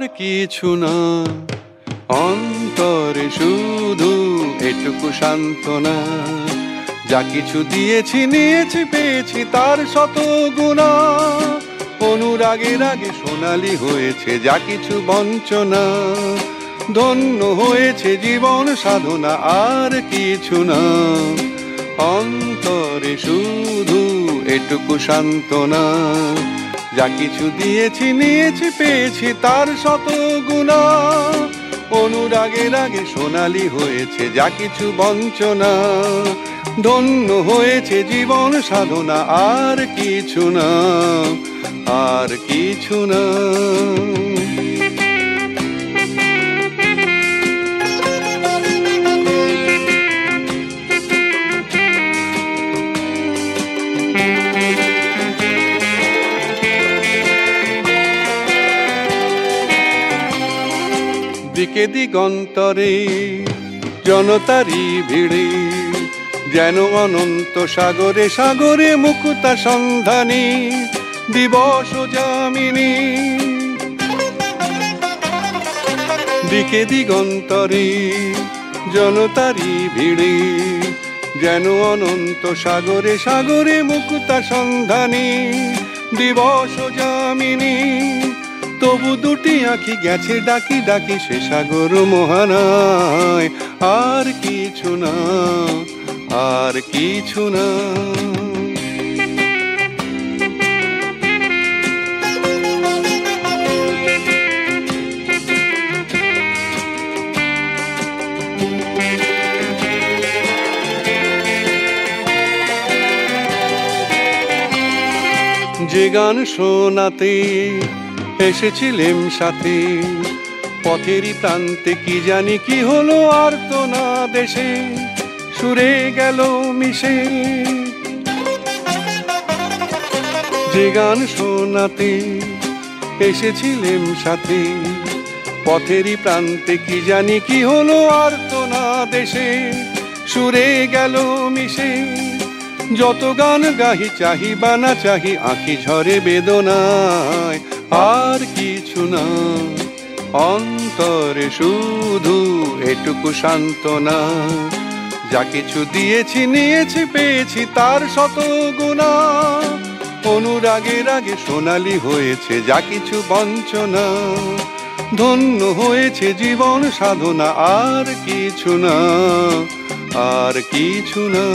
আর কিছু না। অন্তরে শুধু এটুকু সান্ত্বনা। যা কিছু দিয়েছি, নিয়েছি, পেয়েছি, তার শত গুণা। অনুরাগের আগে সোনালি হয়েছে যা কিছু বঞ্চনা। ধন্য হয়েছে জীবন সাধনা, আর কিছু না। অন্তরে শুধু এটুকু সান্ত্বনা। যা কিছু দিয়েছি, নিয়েছি, পেয়েছি, তার শত গুণা। অনুরাগের আগে সোনালি হয়েছে, যা কিছু বঞ্চনা। ধন্য হয়েছে জীবন সাধনা, আর কিছু না, আর কিছু না। দিকে দিগন্তরে জনতারি ভিড়ে। যেন অনন্ত সাগরে সাগরে মুকুতা সন্ধানী, দিবস যামিনী। দিকে দিগন্তরে জনতারি ভিড়ে। যেন অনন্ত সাগরে সাগরে মুকুতা সন্ধানী, দিবস যামিনী। তবু দুটি আঁখি গেছে ডাকি ডাকি সে সাগর মহানায়। আর কিছু না, আর কিছু না। যে গান শোনাতে এসেছিলেম সাথে। পথেরই প্রান্তে কি জানি কি হলো আর তো না দেশে। সুরে গেল মিশে। যে গান শোনাতে এসেছিলেম সাথে। পথেরই প্রান্তে কি জানি কি হলো আর তো না দেশে। সুরে গেল মিশে। যত গান গাহি, চাহি বানা চাহি, আঁখি ঝরে বেদনায়। আর কিছু না। অন্তরে শুধু এটুকু সান্ত্বনা। যা কিছু দিয়েছি, নিয়েছি, পেয়েছি, তার শত গুণা। অনুরাগের আগে সোনালি হয়েছে যা কিছু বঞ্চনা। ধন্য হয়েছে জীবন সাধনা, আর কিছু না, আর কিছু না।